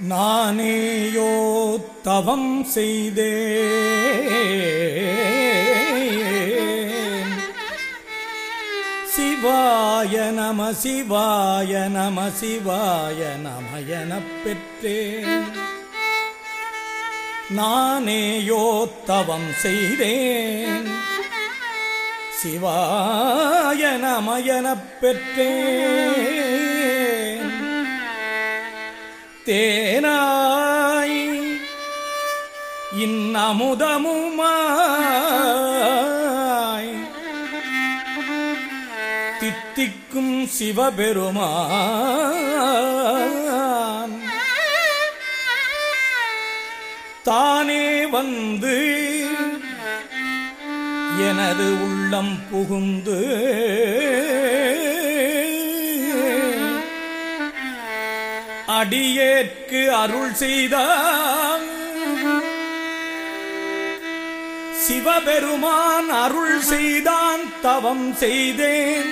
நானேயோ தவம் செய்தே. சிவாய நம சிவாய நம சிவாய நம பெற்றேன் நானேயோ தவம் செய்தேன் சிவாய நம பெற்றேன் தேனாய் இன்னமுதமுமாய். தித்திக்கும் சிவபெருமான். தானே வந்து எனது உள்ளம் புகுந்து அடியேற்கு அருள் செய்தான் சிவபெருமான் அருள் செய்தான் தவம் செய்தேன்.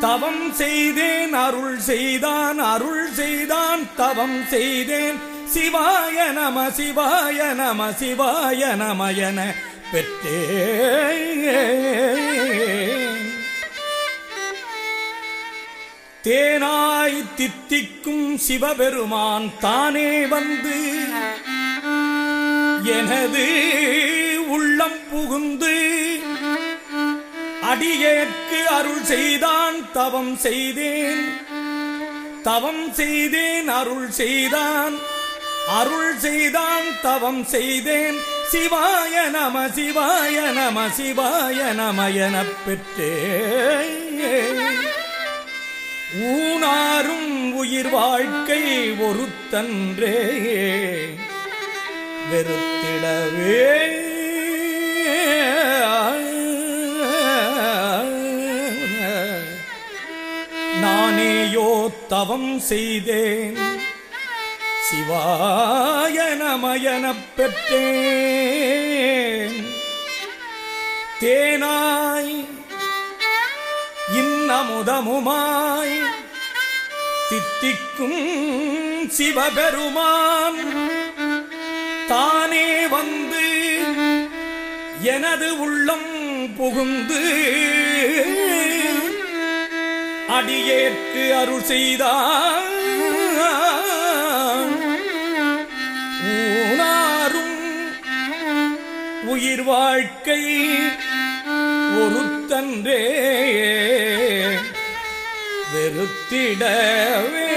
தவம் செய்தேன் அருள் செய்தான் அருள் செய்தான் தவம் செய்தேன். சிவாய நம சிவாய நம சிவாய நம என தேனாய் தித்திக்கும் சிவபெருமான் தானே வந்து எனது உள்ளம் புகுந்து அடியேற்கு அருள் செய்தான் தவம் செய்தேன். தவம் செய்தேன் அருள் செய்தான். அருள் செய்தான் தவம் செய்தேன். சிவாய நம சிவாய நம சிவாய நம பெற்றேன். ஊனாரும் உயிர் வாழ்க்கை ஒருத்தன்றே. வெறுத்திடவே. நானேயோ தவம் செய்தேன். சிவாய நமயனப் பெற்றேன். தேனாய் அமுதமுமாய் தித்திக்கும் சிவபெருமான். தானே வந்து எனது உள்ளம் புகுந்து அடியேற்கு அருள் செய்தார். ஊனாரும் உயிர் வாழ்க்கை ஒருத்தன்றே. பெருத்திடவே